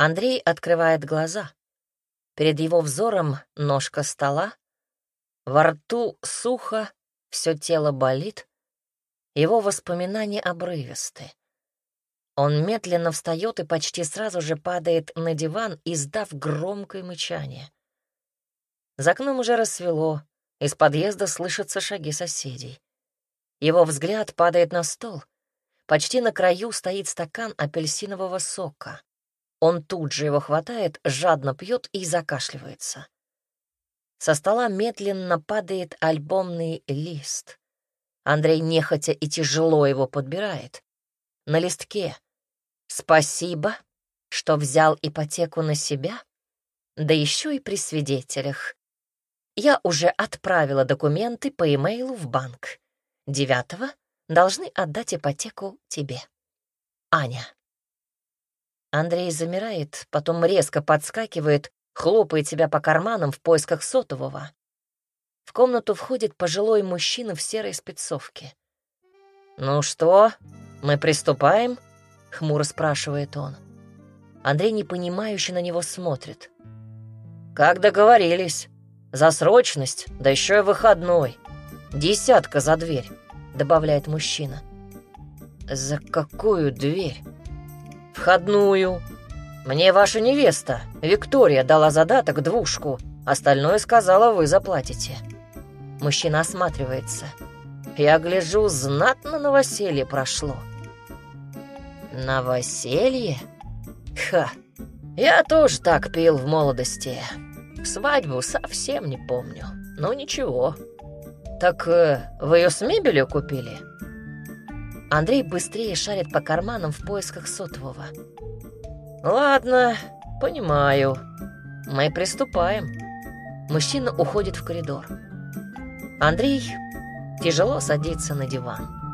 Андрей открывает глаза. Перед его взором ножка стола, во рту сухо, все тело болит, его воспоминания обрывисты. Он медленно встает и почти сразу же падает на диван, издав громкое мычание. За окном уже рассвело, из подъезда слышатся шаги соседей. Его взгляд падает на стол. Почти на краю стоит стакан апельсинового сока. Он тут же его хватает, жадно пьет и закашливается. Со стола медленно падает альбомный лист. Андрей нехотя и тяжело его подбирает. На листке «Спасибо, что взял ипотеку на себя, да еще и при свидетелях. Я уже отправила документы по имейлу в банк. Девятого должны отдать ипотеку тебе. Аня». Андрей замирает, потом резко подскакивает, хлопает себя по карманам в поисках сотового. В комнату входит пожилой мужчина в серой спецовке. «Ну что, мы приступаем?» — хмуро спрашивает он. Андрей непонимающе на него смотрит. «Как договорились. За срочность, да еще и выходной. Десятка за дверь», — добавляет мужчина. «За какую дверь?» «Входную. Мне ваша невеста, Виктория, дала задаток двушку. Остальное сказала, вы заплатите». Мужчина осматривается. «Я гляжу, знатно новоселье прошло». «Новоселье? Ха! Я тоже так пил в молодости. Свадьбу совсем не помню. Ну ничего. Так э, вы ее с мебелью купили?» Андрей быстрее шарит по карманам в поисках сотового. «Ладно, понимаю. Мы приступаем». Мужчина уходит в коридор. Андрей тяжело садится на диван.